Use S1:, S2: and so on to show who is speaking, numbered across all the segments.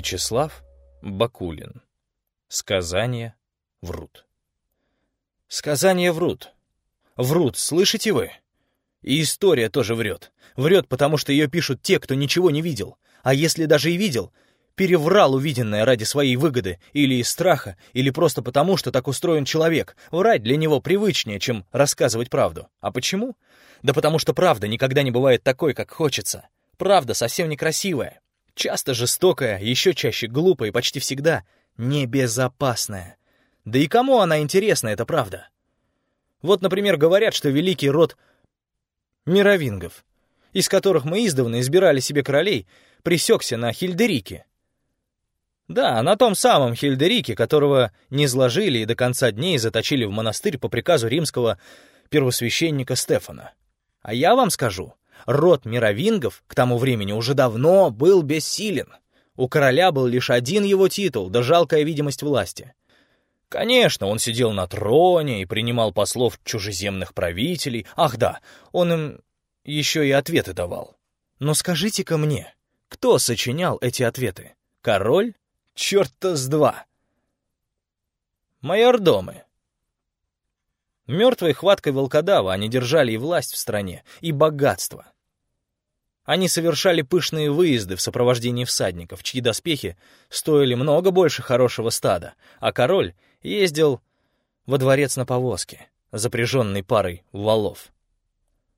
S1: Вячеслав Бакулин. Сказания врут. Сказания врут. Врут, слышите вы? И история тоже врет. Врет, потому что ее пишут те, кто ничего не видел. А если даже и видел, переврал увиденное ради своей выгоды, или из страха, или просто потому, что так устроен человек. Врать для него привычнее, чем рассказывать правду. А почему? Да потому что правда никогда не бывает такой, как хочется. Правда совсем некрасивая. Часто жестокая, еще чаще глупая и почти всегда небезопасная. Да и кому она интересна, это правда? Вот, например, говорят, что великий род мировингов, из которых мы издавна избирали себе королей, присекся на Хильдерике. Да, на том самом Хильдерике, которого не сложили и до конца дней заточили в монастырь по приказу римского первосвященника Стефана. А я вам скажу, Род мировингов к тому времени уже давно был бессилен. У короля был лишь один его титул, да жалкая видимость власти. Конечно, он сидел на троне и принимал послов чужеземных правителей. Ах да, он им еще и ответы давал. Но скажите-ка мне, кто сочинял эти ответы? Король? Черт-то с два. Майордомы. Мертвой хваткой волкодава они держали и власть в стране, и богатство. Они совершали пышные выезды в сопровождении всадников, чьи доспехи стоили много больше хорошего стада, а король ездил во дворец на повозке, запряженной парой валов.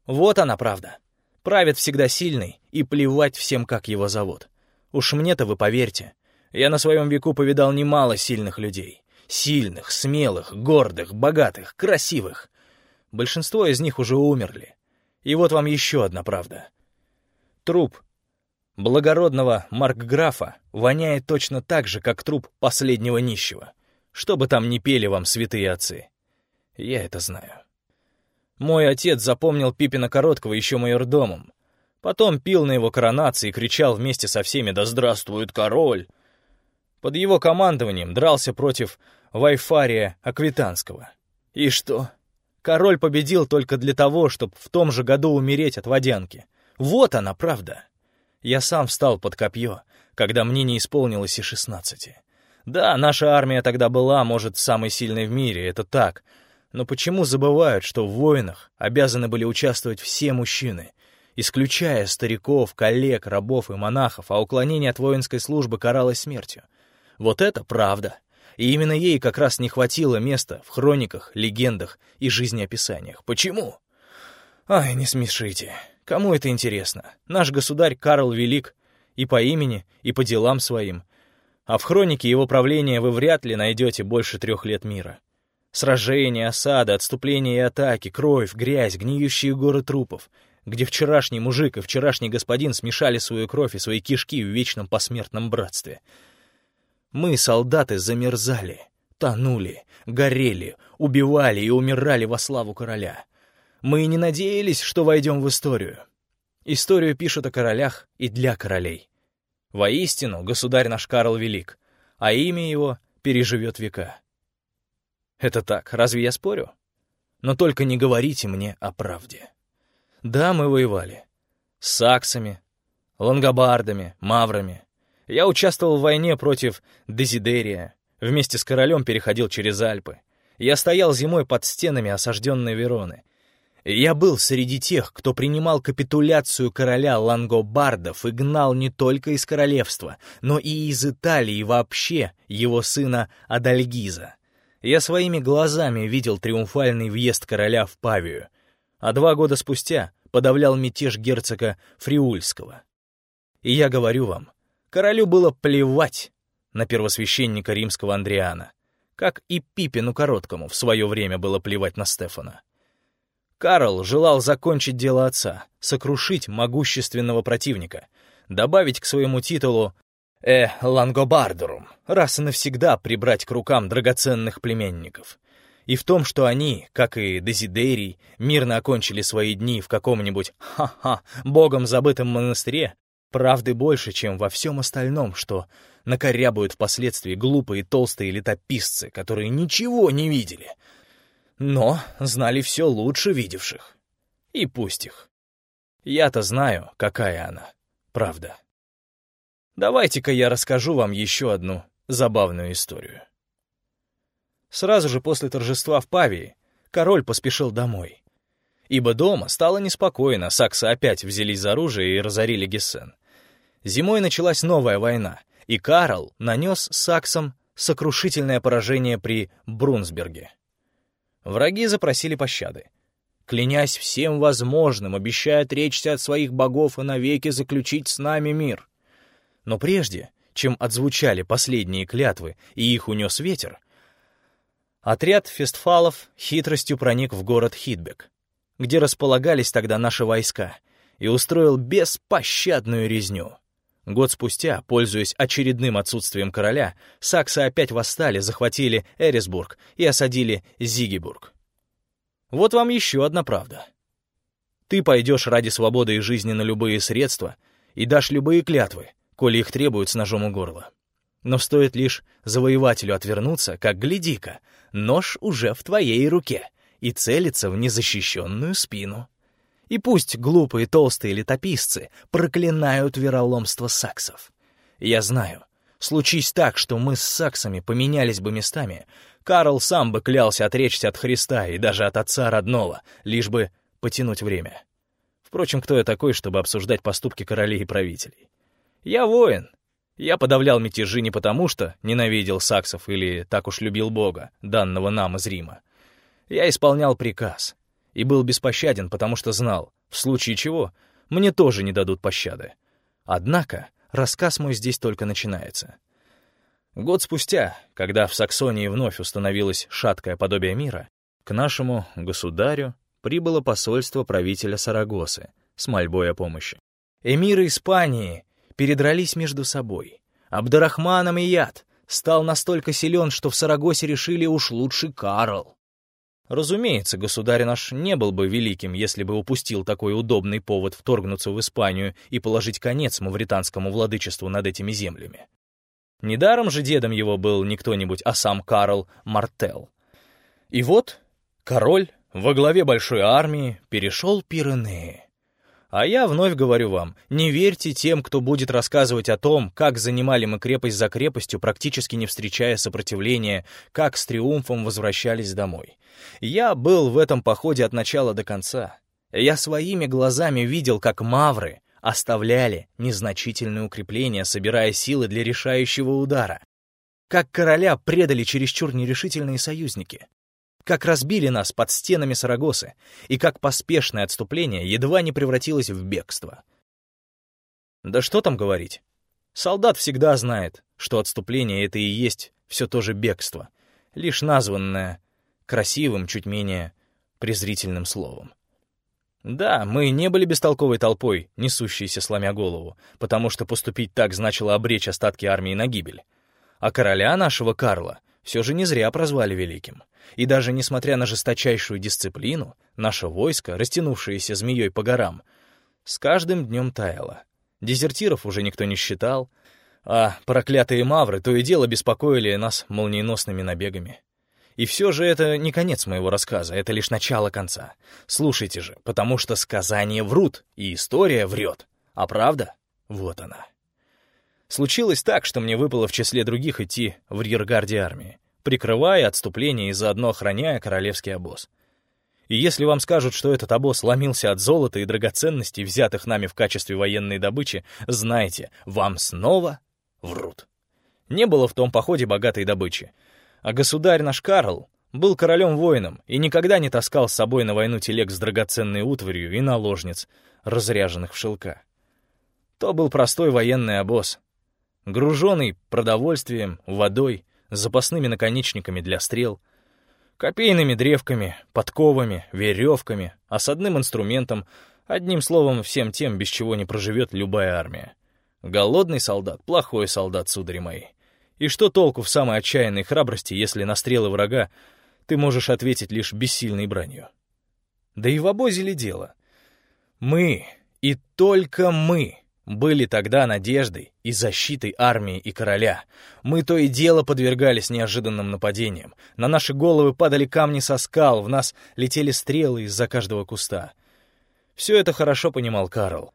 S1: Вот она правда. Правит всегда сильный, и плевать всем, как его зовут. Уж мне-то вы поверьте, я на своем веку повидал немало сильных людей. Сильных, смелых, гордых, богатых, красивых. Большинство из них уже умерли. И вот вам еще одна правда. Труп благородного маркграфа воняет точно так же, как труп последнего нищего. Что бы там ни пели вам святые отцы. Я это знаю. Мой отец запомнил Пипина Короткого еще майордомом. Потом пил на его коронации и кричал вместе со всеми «Да здравствует король!». Под его командованием дрался против Вайфария Аквитанского. И что? Король победил только для того, чтобы в том же году умереть от водянки. Вот она, правда. Я сам встал под копье, когда мне не исполнилось и шестнадцати. Да, наша армия тогда была, может, самой сильной в мире, это так. Но почему забывают, что в войнах обязаны были участвовать все мужчины, исключая стариков, коллег, рабов и монахов, а уклонение от воинской службы каралось смертью? Вот это правда. И именно ей как раз не хватило места в хрониках, легендах и жизнеописаниях. Почему? Ай, не смешите. Кому это интересно? Наш государь Карл Велик и по имени, и по делам своим. А в хронике его правления вы вряд ли найдете больше трех лет мира. Сражения, осады, отступления и атаки, кровь, грязь, гниющие горы трупов, где вчерашний мужик и вчерашний господин смешали свою кровь и свои кишки в вечном посмертном братстве. Мы, солдаты, замерзали, тонули, горели, убивали и умирали во славу короля. Мы и не надеялись, что войдем в историю. Историю пишут о королях и для королей. Воистину, государь наш Карл Велик, а имя его переживет века. Это так, разве я спорю? Но только не говорите мне о правде. Да, мы воевали. С саксами, лангобардами, маврами. Я участвовал в войне против Дезидерия, вместе с королем переходил через Альпы. Я стоял зимой под стенами осажденной Вероны. Я был среди тех, кто принимал капитуляцию короля Лангобардов и гнал не только из королевства, но и из Италии вообще его сына Адальгиза. Я своими глазами видел триумфальный въезд короля в Павию, а два года спустя подавлял мятеж герцога Фриульского. И я говорю вам, королю было плевать на первосвященника римского Андриана, как и Пипину Короткому в свое время было плевать на Стефана. Карл желал закончить дело отца, сокрушить могущественного противника, добавить к своему титулу «э лангобардерум», раз и навсегда прибрать к рукам драгоценных племенников. И в том, что они, как и Дезидерий, мирно окончили свои дни в каком-нибудь «ха-ха» богом забытом монастыре, правды больше, чем во всем остальном, что накорябают впоследствии глупые толстые летописцы, которые ничего не видели — но знали все лучше видевших. И пусть их. Я-то знаю, какая она, правда. Давайте-ка я расскажу вам еще одну забавную историю. Сразу же после торжества в Павии король поспешил домой. Ибо дома стало неспокойно, саксы опять взялись за оружие и разорили Гессен. Зимой началась новая война, и Карл нанес саксам сокрушительное поражение при Брунсберге. Враги запросили пощады. Клянясь всем возможным, обещая отречься от своих богов и навеки заключить с нами мир. Но прежде, чем отзвучали последние клятвы и их унес ветер, отряд фестфалов хитростью проник в город Хитбек, где располагались тогда наши войска, и устроил беспощадную резню. Год спустя, пользуясь очередным отсутствием короля, саксы опять восстали, захватили Эрисбург и осадили Зигибург. Вот вам еще одна правда. Ты пойдешь ради свободы и жизни на любые средства и дашь любые клятвы, коли их требуют с ножом у горла. Но стоит лишь завоевателю отвернуться, как гляди-ка, нож уже в твоей руке и целится в незащищенную спину. И пусть глупые толстые летописцы проклинают вероломство саксов. Я знаю, случись так, что мы с саксами поменялись бы местами, Карл сам бы клялся отречься от Христа и даже от отца родного, лишь бы потянуть время. Впрочем, кто я такой, чтобы обсуждать поступки королей и правителей? Я воин. Я подавлял мятежи не потому, что ненавидел саксов или так уж любил Бога, данного нам из Рима. Я исполнял приказ — и был беспощаден, потому что знал, в случае чего, мне тоже не дадут пощады. Однако рассказ мой здесь только начинается. Год спустя, когда в Саксонии вновь установилось шаткое подобие мира, к нашему государю прибыло посольство правителя Сарагосы с мольбой о помощи. Эмиры Испании передрались между собой. Абдарахман яд стал настолько силен, что в Сарагосе решили уж лучше Карл. Разумеется, государь наш не был бы великим, если бы упустил такой удобный повод вторгнуться в Испанию и положить конец мавританскому владычеству над этими землями. Недаром же дедом его был не кто-нибудь, а сам Карл Мартел. И вот король во главе большой армии перешел Пиренеи. А я вновь говорю вам, не верьте тем, кто будет рассказывать о том, как занимали мы крепость за крепостью, практически не встречая сопротивления, как с триумфом возвращались домой. Я был в этом походе от начала до конца. Я своими глазами видел, как мавры оставляли незначительные укрепления, собирая силы для решающего удара. Как короля предали чересчур нерешительные союзники как разбили нас под стенами Сарагосы и как поспешное отступление едва не превратилось в бегство. Да что там говорить. Солдат всегда знает, что отступление — это и есть все то же бегство, лишь названное красивым, чуть менее презрительным словом. Да, мы не были бестолковой толпой, несущейся сломя голову, потому что поступить так значило обречь остатки армии на гибель. А короля нашего Карла все же не зря прозвали великим. И даже несмотря на жесточайшую дисциплину, наше войско, растянувшееся змеей по горам, с каждым днем таяло. Дезертиров уже никто не считал, а проклятые мавры то и дело беспокоили нас молниеносными набегами. И все же это не конец моего рассказа, это лишь начало конца. Слушайте же, потому что сказания врут, и история врет. А правда? Вот она. Случилось так, что мне выпало в числе других идти в рьергарде армии прикрывая отступление и заодно охраняя королевский обоз. И если вам скажут, что этот обоз ломился от золота и драгоценностей, взятых нами в качестве военной добычи, знайте, вам снова врут. Не было в том походе богатой добычи. А государь наш Карл был королем-воином и никогда не таскал с собой на войну телег с драгоценной утварью и наложниц, разряженных в шелка. То был простой военный обоз, груженный продовольствием, водой запасными наконечниками для стрел, копейными древками, подковами, веревками, осадным инструментом, одним словом, всем тем, без чего не проживет любая армия. Голодный солдат — плохой солдат, судари мои. И что толку в самой отчаянной храбрости, если на стрелы врага ты можешь ответить лишь бессильной бранью? Да и в обозе ли дело? Мы, и только мы, были тогда надеждой и защитой армии и короля. Мы то и дело подвергались неожиданным нападениям. На наши головы падали камни со скал, в нас летели стрелы из-за каждого куста. Все это хорошо понимал Карл.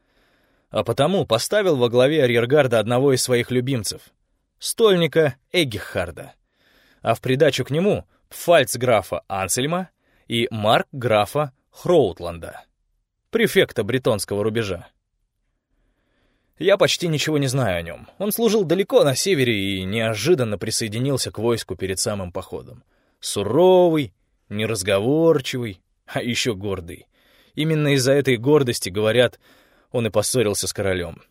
S1: а потому поставил во главе арьергарда одного из своих любимцев — стольника Эггихарда, а в придачу к нему — фальцграфа Ансельма и марк графа Хроутланда, префекта бретонского рубежа. Я почти ничего не знаю о нем. Он служил далеко на севере и неожиданно присоединился к войску перед самым походом. Суровый, неразговорчивый, а еще гордый. Именно из-за этой гордости, говорят, он и поссорился с королем.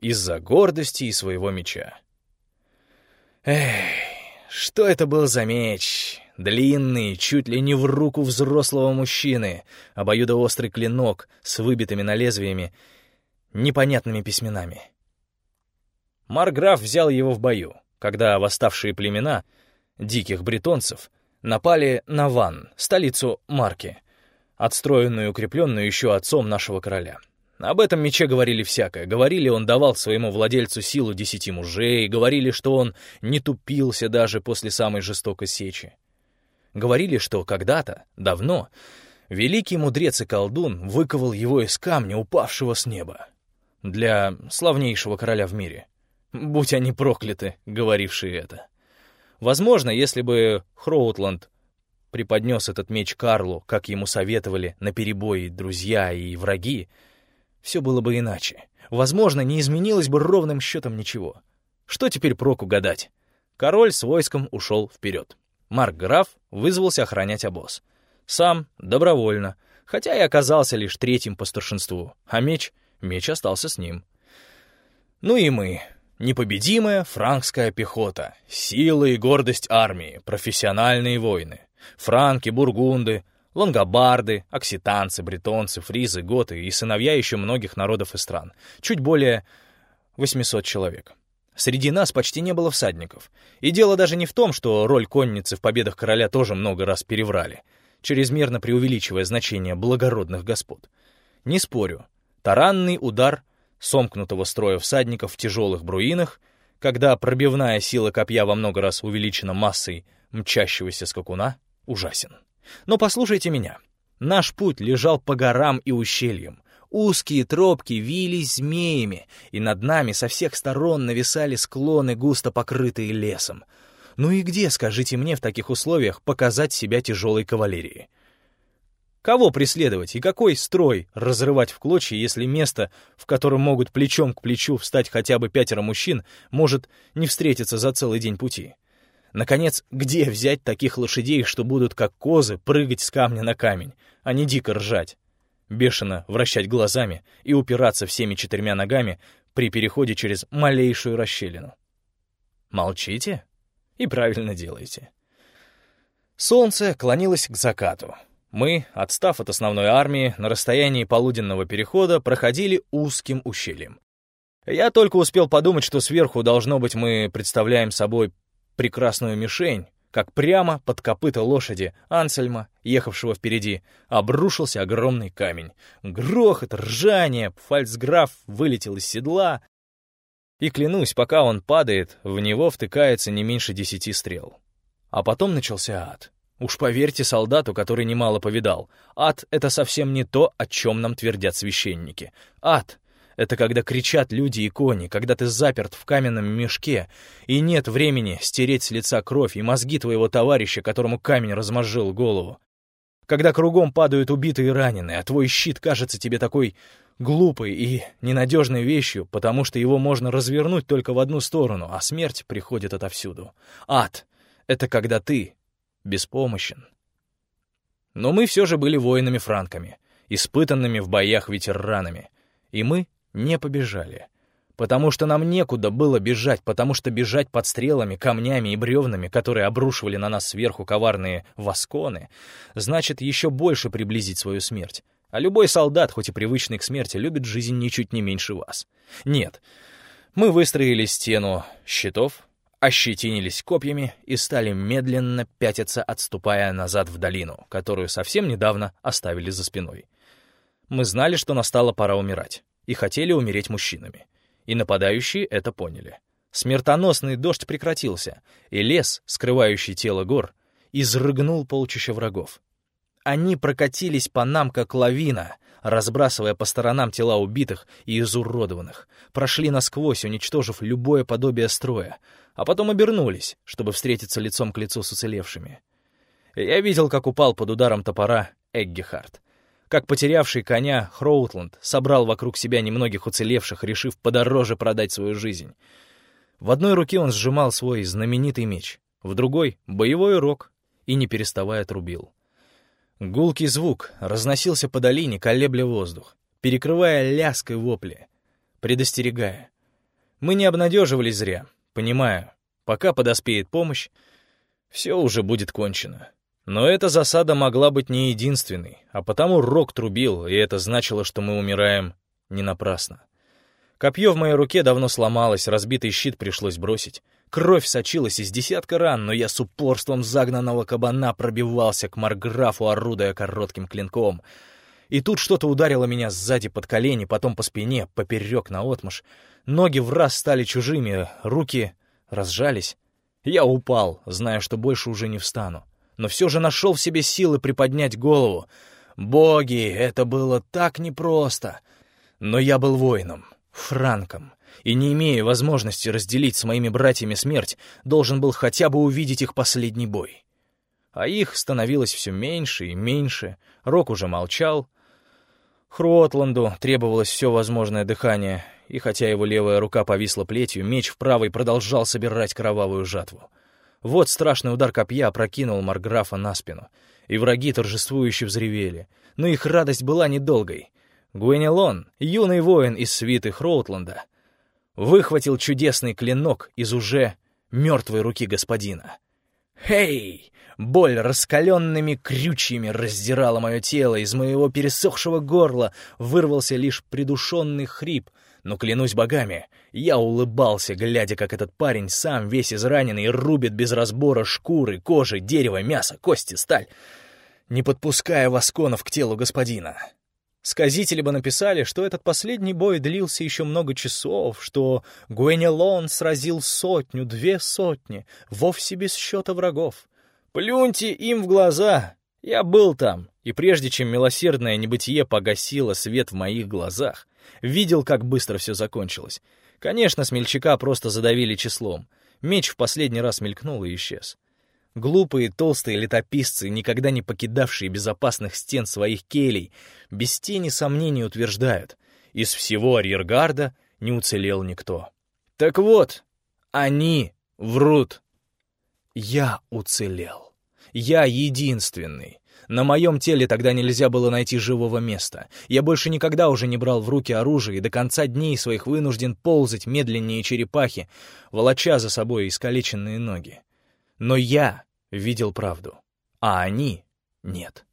S1: Из-за гордости и своего меча. Эх, что это был за меч? Длинный, чуть ли не в руку взрослого мужчины, обоюдоострый клинок с выбитыми на лезвиями непонятными письменами. Марграф взял его в бою, когда восставшие племена диких бретонцев напали на Ван, столицу Марки, отстроенную и укрепленную еще отцом нашего короля. Об этом мече говорили всякое. Говорили, он давал своему владельцу силу десяти мужей, говорили, что он не тупился даже после самой жестокой сечи. Говорили, что когда-то, давно, великий мудрец и колдун выковал его из камня, упавшего с неба для славнейшего короля в мире. Будь они прокляты, говорившие это. Возможно, если бы Хроутланд преподнес этот меч Карлу, как ему советовали на перебои друзья и враги, все было бы иначе. Возможно, не изменилось бы ровным счетом ничего. Что теперь проку гадать? Король с войском ушел вперед. Марк Граф вызвался охранять обоз. Сам, добровольно, хотя и оказался лишь третьим по старшинству, а меч — Меч остался с ним. Ну и мы. Непобедимая франкская пехота, сила и гордость армии, профессиональные воины. Франки, бургунды, лонгобарды, окситанцы, бретонцы, фризы, готы и сыновья еще многих народов и стран. Чуть более 800 человек. Среди нас почти не было всадников. И дело даже не в том, что роль конницы в победах короля тоже много раз переврали, чрезмерно преувеличивая значение благородных господ. Не спорю, Таранный удар сомкнутого строя всадников в тяжелых бруинах, когда пробивная сила копья во много раз увеличена массой мчащегося скакуна, ужасен. Но послушайте меня. Наш путь лежал по горам и ущельям. Узкие тропки вились змеями, и над нами со всех сторон нависали склоны, густо покрытые лесом. Ну и где, скажите мне, в таких условиях показать себя тяжелой кавалерии? Кого преследовать и какой строй разрывать в клочья, если место, в котором могут плечом к плечу встать хотя бы пятеро мужчин, может не встретиться за целый день пути? Наконец, где взять таких лошадей, что будут, как козы, прыгать с камня на камень, а не дико ржать, бешено вращать глазами и упираться всеми четырьмя ногами при переходе через малейшую расщелину? Молчите? И правильно делаете. Солнце клонилось к закату. Мы, отстав от основной армии, на расстоянии полуденного перехода проходили узким ущельем. Я только успел подумать, что сверху, должно быть, мы представляем собой прекрасную мишень, как прямо под копыта лошади Ансельма, ехавшего впереди, обрушился огромный камень. Грохот, ржание, фальцграф вылетел из седла. И клянусь, пока он падает, в него втыкается не меньше десяти стрел. А потом начался ад. Уж поверьте солдату, который немало повидал, ад — это совсем не то, о чем нам твердят священники. Ад — это когда кричат люди и кони, когда ты заперт в каменном мешке, и нет времени стереть с лица кровь и мозги твоего товарища, которому камень размозжил голову. Когда кругом падают убитые и раненые, а твой щит кажется тебе такой глупой и ненадежной вещью, потому что его можно развернуть только в одну сторону, а смерть приходит отовсюду. Ад — это когда ты беспомощен. Но мы все же были воинами-франками, испытанными в боях ветеранами, и мы не побежали, потому что нам некуда было бежать, потому что бежать под стрелами, камнями и бревнами, которые обрушивали на нас сверху коварные восконы, значит еще больше приблизить свою смерть. А любой солдат, хоть и привычный к смерти, любит жизнь ничуть не меньше вас. Нет, мы выстроили стену щитов, ощетинились копьями и стали медленно пятиться, отступая назад в долину, которую совсем недавно оставили за спиной. Мы знали, что настала пора умирать, и хотели умереть мужчинами. И нападающие это поняли. Смертоносный дождь прекратился, и лес, скрывающий тело гор, изрыгнул полчища врагов. Они прокатились по нам, как лавина, разбрасывая по сторонам тела убитых и изуродованных, прошли насквозь, уничтожив любое подобие строя, а потом обернулись, чтобы встретиться лицом к лицу с уцелевшими. Я видел, как упал под ударом топора Эггехард, как потерявший коня Хроутланд собрал вокруг себя немногих уцелевших, решив подороже продать свою жизнь. В одной руке он сжимал свой знаменитый меч, в другой — боевой рог, и не переставая трубил. Гулкий звук разносился по долине, колебля воздух, перекрывая ляской вопли, предостерегая. Мы не обнадеживались зря, понимая, пока подоспеет помощь, все уже будет кончено. Но эта засада могла быть не единственной, а потому рог трубил, и это значило, что мы умираем не напрасно. Копье в моей руке давно сломалось, разбитый щит пришлось бросить. Кровь сочилась из десятка ран, но я с упорством загнанного кабана пробивался к Марграфу, орудуя коротким клинком. И тут что-то ударило меня сзади под колени, потом по спине, поперек наотмашь. Ноги в раз стали чужими, руки разжались. Я упал, зная, что больше уже не встану. Но все же нашел в себе силы приподнять голову. Боги, это было так непросто. Но я был воином, франком, и, не имея возможности разделить с моими братьями смерть, должен был хотя бы увидеть их последний бой. А их становилось все меньше и меньше, Рок уже молчал. Хротланду требовалось все возможное дыхание, и хотя его левая рука повисла плетью, меч в правой продолжал собирать кровавую жатву. Вот страшный удар копья опрокинул Марграфа на спину, и враги торжествующе взревели. Но их радость была недолгой. Гуэнелон, юный воин из свиты Хроутланда, выхватил чудесный клинок из уже мертвой руки господина. «Хей!» Боль раскаленными крючьями раздирала мое тело, из моего пересохшего горла вырвался лишь придушенный хрип, но, клянусь богами, я улыбался, глядя, как этот парень сам весь израненный рубит без разбора шкуры, кожи, дерево, мясо, кости, сталь, не подпуская восконов к телу господина. Сказители бы написали, что этот последний бой длился еще много часов, что Гуэнелон сразил сотню, две сотни, вовсе без счета врагов. Плюньте им в глаза! Я был там, и прежде чем милосердное небытие погасило свет в моих глазах, видел, как быстро все закончилось. Конечно, смельчака просто задавили числом. Меч в последний раз мелькнул и исчез. Глупые толстые летописцы, никогда не покидавшие безопасных стен своих келей, без тени сомнений утверждают, из всего арьергарда не уцелел никто. Так вот, они врут. Я уцелел. Я единственный. На моем теле тогда нельзя было найти живого места. Я больше никогда уже не брал в руки оружие и до конца дней своих вынужден ползать медленнее черепахи, волоча за собой искалеченные ноги. Но я видел правду, а они — нет.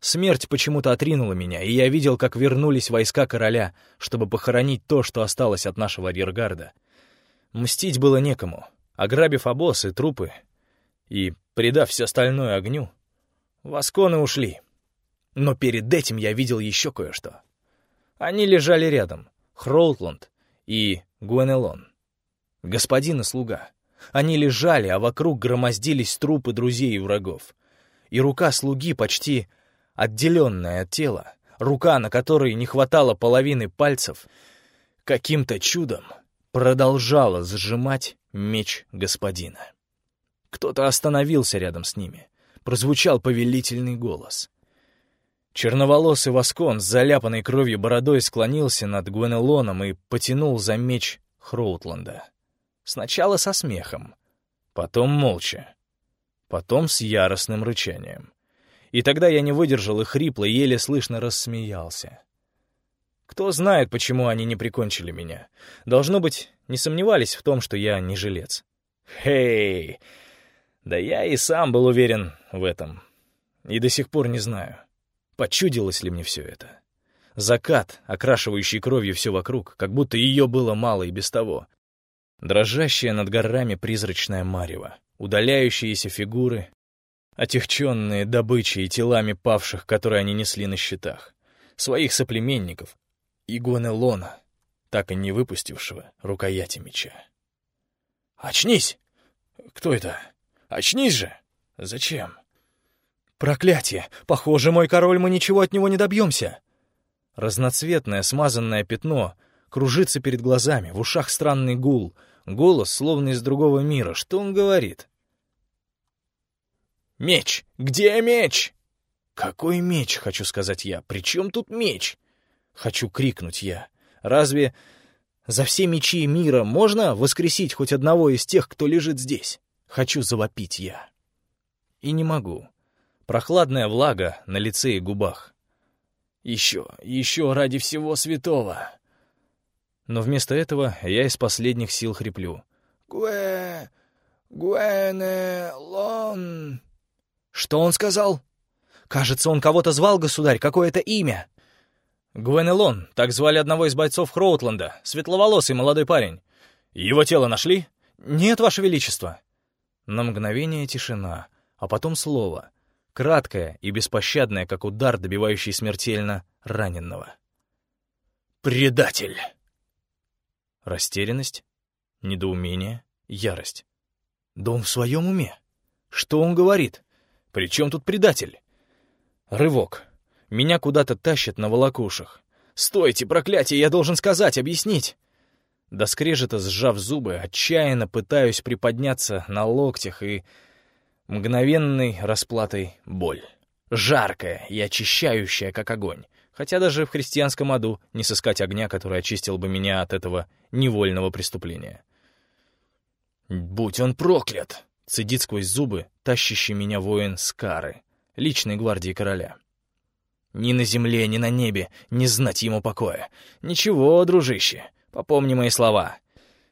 S1: Смерть почему-то отринула меня, и я видел, как вернулись войска короля, чтобы похоронить то, что осталось от нашего арьергарда. Мстить было некому. Ограбив обоз и трупы и предав все остальное огню, восконы ушли. Но перед этим я видел еще кое-что. Они лежали рядом, Хроутланд и Гуэнелон. Господин и слуга. Они лежали, а вокруг громоздились трупы друзей и врагов. И рука слуги, почти отделенная от тела, рука, на которой не хватало половины пальцев, каким-то чудом продолжала сжимать меч господина. Кто-то остановился рядом с ними. Прозвучал повелительный голос. Черноволосый Воскон с заляпанной кровью бородой склонился над Гвенелоном и потянул за меч Хроутланда. Сначала со смехом, потом молча, потом с яростным рычанием. И тогда я не выдержал и хрипло, еле слышно рассмеялся. Кто знает, почему они не прикончили меня. Должно быть, не сомневались в том, что я не жилец. Хей! Да я и сам был уверен в этом. И до сих пор не знаю, почудилось ли мне все это. Закат, окрашивающий кровью все вокруг, как будто ее было мало и без того. Дрожащая над горами призрачная марево, удаляющиеся фигуры, отягченные добычей и телами павших, которые они несли на щитах, своих соплеменников и Гонелона, так и не выпустившего рукояти меча. «Очнись! Кто это? Очнись же! Зачем?» «Проклятие! Похоже, мой король, мы ничего от него не добьемся!» Разноцветное смазанное пятно кружится перед глазами, в ушах странный гул, голос словно из другого мира. Что он говорит? «Меч! Где меч?» «Какой меч?» — хочу сказать я. «При чем тут меч?» Хочу крикнуть я. «Разве за все мечи мира можно воскресить хоть одного из тех, кто лежит здесь?» Хочу завопить я. И не могу. Прохладная влага на лице и губах. Еще, еще ради всего святого. Но вместо этого я из последних сил хриплю. «Гуэ... Гуэнелон...» «Что он сказал?» «Кажется, он кого-то звал, государь, какое-то имя». «Гуэнелон, так звали одного из бойцов Хроутланда, светловолосый молодой парень. Его тело нашли?» «Нет, ваше величество». На мгновение тишина, а потом слово, краткое и беспощадное, как удар, добивающий смертельно раненного. «Предатель!» Растерянность, недоумение, ярость. Да он в своем уме. Что он говорит? При чем тут предатель? Рывок. Меня куда-то тащат на волокушах. «Стойте, проклятие, я должен сказать, объяснить!» До скрежета, сжав зубы, отчаянно пытаюсь приподняться на локтях и... Мгновенной расплатой боль. Жаркая и очищающая, как огонь. Хотя даже в христианском аду не сыскать огня, который очистил бы меня от этого невольного преступления. «Будь он проклят!» — цедит сквозь зубы тащащий меня воин Скары, личной гвардии короля. «Ни на земле, ни на небе не знать ему покоя. Ничего, дружище, Попомни мои слова.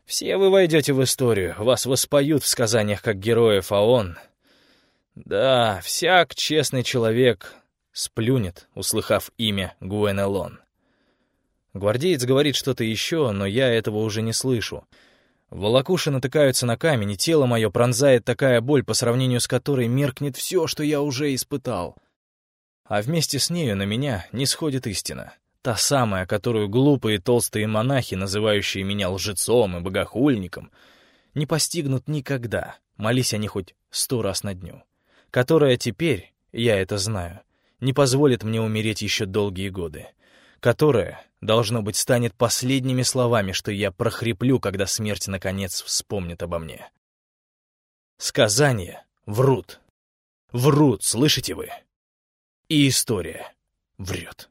S1: Все вы войдете в историю, вас воспоют в сказаниях как героев, а он... Да, всяк честный человек сплюнет, услыхав имя Гуэнелон. Гвардеец говорит что-то еще, но я этого уже не слышу. Волокуши натыкаются на камень, и тело мое пронзает такая боль, по сравнению с которой меркнет все, что я уже испытал. А вместе с нею на меня не сходит истина. Та самая, которую глупые толстые монахи, называющие меня лжецом и богохульником, не постигнут никогда, молись они хоть сто раз на дню. Которая теперь, я это знаю, не позволит мне умереть еще долгие годы. Которая, должно быть, станет последними словами, что я прохриплю, когда смерть наконец вспомнит обо мне. Сказания врут. Врут, слышите вы? И история врет.